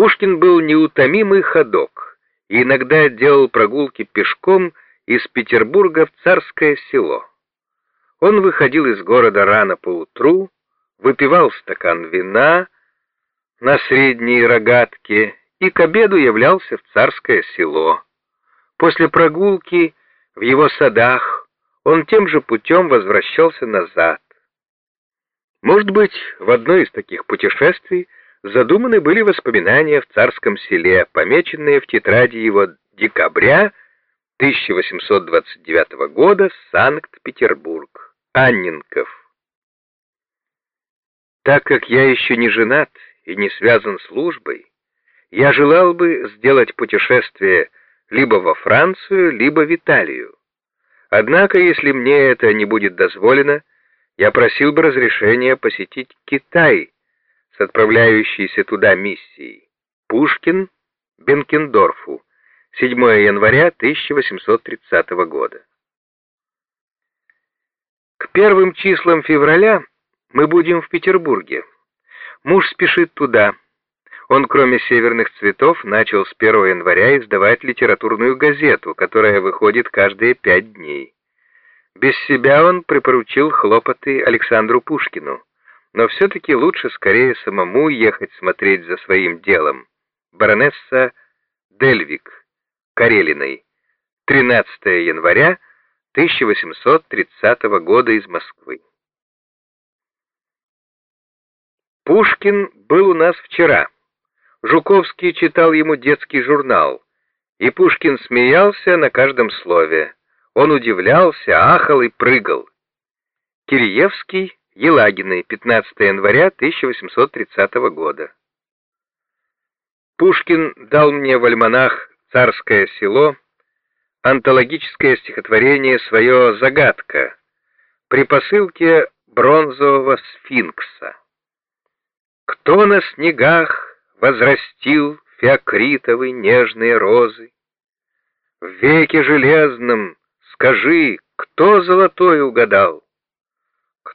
Пушкин был неутомимый ходок и иногда делал прогулки пешком из Петербурга в Царское село. Он выходил из города рано поутру, выпивал стакан вина на средней рогатке и к обеду являлся в Царское село. После прогулки в его садах он тем же путем возвращался назад. Может быть, в одно из таких путешествий задуманы были воспоминания в царском селе, помеченные в тетради его декабря 1829 года Санкт-Петербург, Анненков. Так как я еще не женат и не связан службой, я желал бы сделать путешествие либо во Францию, либо в Италию. Однако, если мне это не будет дозволено, я просил бы разрешения посетить Китай с отправляющейся туда миссией. Пушкин, Бенкендорфу, 7 января 1830 года. К первым числам февраля мы будем в Петербурге. Муж спешит туда. Он, кроме «Северных цветов», начал с 1 января издавать литературную газету, которая выходит каждые пять дней. Без себя он припоручил хлопоты Александру Пушкину, но все-таки лучше скорее самому ехать смотреть за своим делом. Баронесса Дельвик, Карелиной, 13 января 1830 года из Москвы. Пушкин был у нас вчера. Жуковский читал ему детский журнал, и Пушкин смеялся на каждом слове. Он удивлялся, ахал и прыгал. Киреевский, Елагиной, 15 января 1830 года. Пушкин дал мне в альманах «Царское село» антологическое стихотворение свое «Загадка» при посылке бронзового сфинкса. Кто на снегах возрастил феокритовы нежные розы? В веке железном скажи, кто золотой угадал?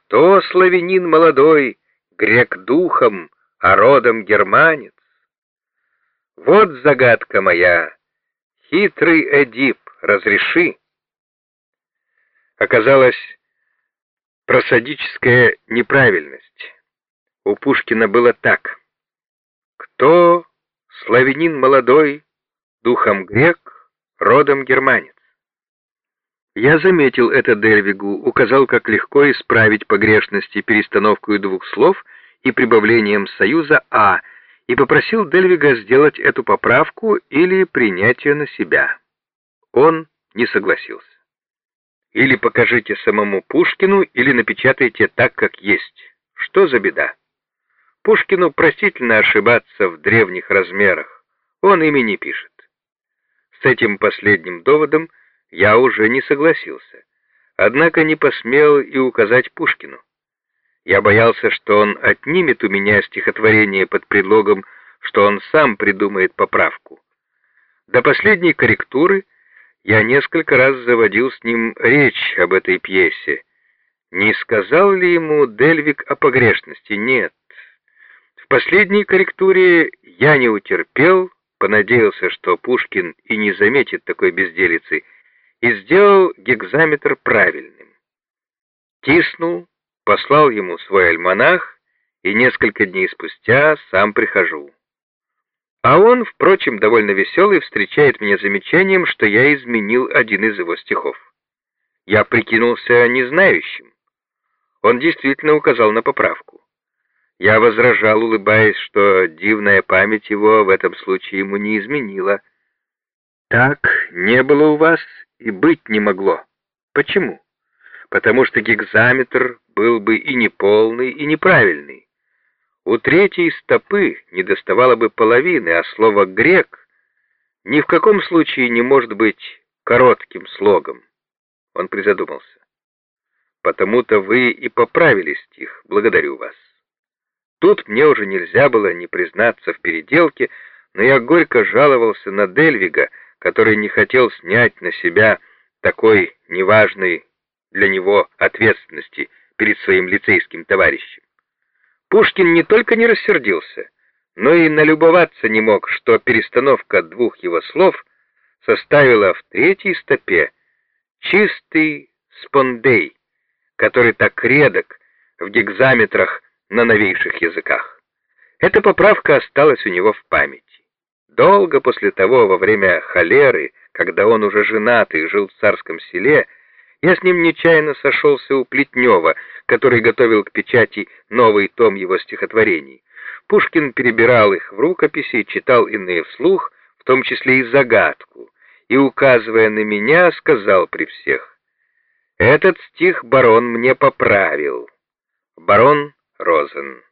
Кто славянин молодой, грек духом, а родом германец? Вот загадка моя, хитрый Эдип, разреши. Оказалось, просадическая неправильность. У Пушкина было так. Кто славянин молодой, духом грек, родом германец? Я заметил это Дельвигу, указал, как легко исправить погрешности перестановкой двух слов и прибавлением союза «а», и попросил Дельвига сделать эту поправку или принять ее на себя. Он не согласился. Или покажите самому Пушкину, или напечатайте так, как есть. Что за беда? Пушкину простительно ошибаться в древних размерах. Он ими не пишет. С этим последним доводом я уже не согласился. Однако не посмел и указать Пушкину. Я боялся, что он отнимет у меня стихотворение под предлогом, что он сам придумает поправку. До последней корректуры я несколько раз заводил с ним речь об этой пьесе. Не сказал ли ему Дельвик о погрешности? Нет. В последней корректуре я не утерпел, понадеялся, что Пушкин и не заметит такой безделицы, и сделал гекзаметр правильным. Тиснул, послал ему свой альманах, и несколько дней спустя сам прихожу. А он, впрочем, довольно веселый, встречает меня замечанием, что я изменил один из его стихов. Я прикинулся незнающим. Он действительно указал на поправку. Я возражал, улыбаясь, что дивная память его в этом случае ему не изменила. Так не было у вас и быть не могло. Почему? Потому что гигзаметр был бы и неполный, и неправильный. У третьей стопы не доставало бы половины, а слово «грек» ни в каком случае не может быть коротким слогом. Он призадумался. Потому-то вы и поправили стих. Благодарю вас. Тут мне уже нельзя было не признаться в переделке, но я горько жаловался на Дельвига, который не хотел снять на себя такой неважной для него ответственности перед своим лицейским товарищем. Пушкин не только не рассердился, но и налюбоваться не мог, что перестановка двух его слов составила в третьей стопе чистый спондей, который так редок в гекзаметрах на новейших языках. Эта поправка осталась у него в памяти. Долго после того, во время холеры, когда он уже женатый и жил в царском селе, я с ним нечаянно сошелся у Плетнева, который готовил к печати новый том его стихотворений. Пушкин перебирал их в рукописи и читал иные вслух, в том числе и загадку, и, указывая на меня, сказал при всех, «Этот стих барон мне поправил». Барон Розен